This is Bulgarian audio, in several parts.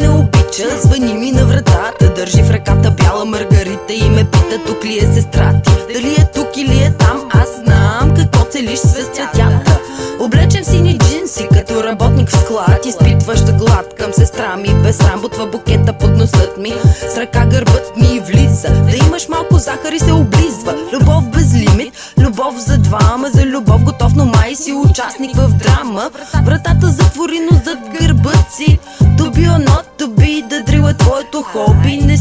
не обича, звъни ми на вратата Държи в ръката бяла маргарита и ме пита тук ли е сестра ти? Дали е тук или е там, аз знам какво целиш с цветята. Облечен в сини джинси, като работник в склад. Изпитващ глад към сестра ми Без срам бутва букета под носът ми. С ръка гърбът ми влиза Да имаш малко захар и се облизва. Любов без лимит, любов за двама За любов готов, но май си участник в драма. Вратата затвори,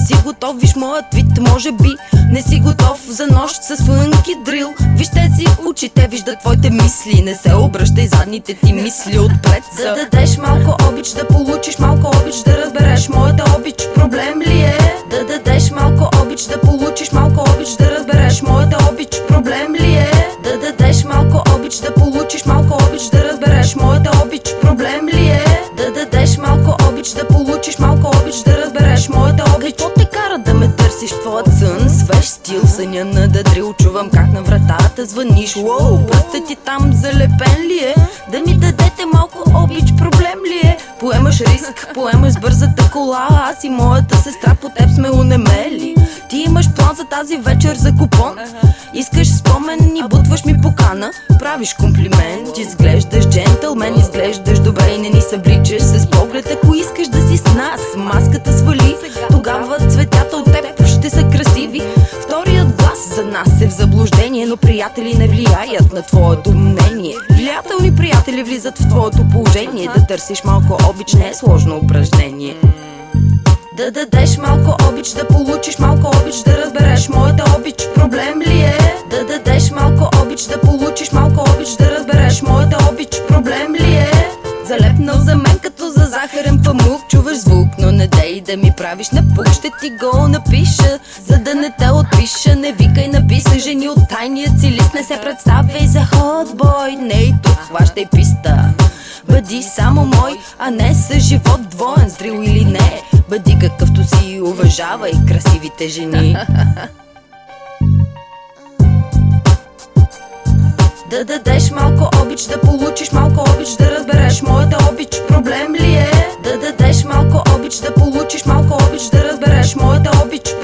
си готов, виж моят вид, може би Не си готов за нощ с фънки дрил Вижте си очите, вижда твоите мисли Не се обръщай задните ти мисли отпред са Да дадеш малко обич, да получиш малко обич Да разбереш моята обич, проблем ли е? Да дадеш малко обич, да получиш малко обич Да разбереш моята обич, проблем ли е? Да дадеш малко обич, да получиш малко обич Да разбереш моята обич, проблем ли е? Да дадеш малко обич, да получиш малко обич Да разбереш моята обич Какво те кара да ме търсиш твоят сън? Свеж стил, съня на дадрил Чувам как на вратата звъниш Уоу, пръстът ти там залепен ли е? Да ми дадете малко обич, проблем ли е? Риск, поемаш бързата кола Аз и моята сестра по теб сме унемели. Ти имаш план за тази вечер за купон. Искаш спомен и бутваш ми покана. Правиш комплимент, изглеждаш джентълмен Изглеждаш добре и не ни събличаш. С поглед Ако искаш да си с нас, маската свали. Тогава цветята от теб ще са красиви. Вторият глас за нас е в заблуждение Но приятели не влияят на твоето мнение Влиятелни приятели влизат в твоето положение Да търсиш малко обич не е сложно упражнение да дадеш малко обич, да получиш малко обич Да разбереш моята обич, проблем ли е? Да дадеш малко обич, да получиш малко обич Да разбереш моята обич, проблем ли е? Залепнал за мен като за захарен памук Чуваш звук, но не дей да ми правиш напук Ще ти го напиша, за да не те отпиша Не викай, написай жени от тайния си лист Не се представяй за хотбой, не и тук хващай писта. Бъди само мой, а не с живот двоен, здрил или не. Бъди какъвто си, уважавай красивите жени. Да дадеш малко обич, да получиш малко обич Да разбереш моята обич, проблем ли е? Да дадеш малко обич, да получиш малко обич Да разбереш моята обич,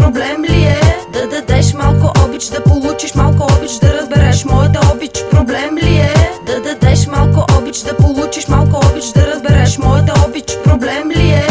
знаеш моята обич проблем ли е? Да дадеш малко обич, да получиш малко обич, да разбереш моята обич проблем ли е?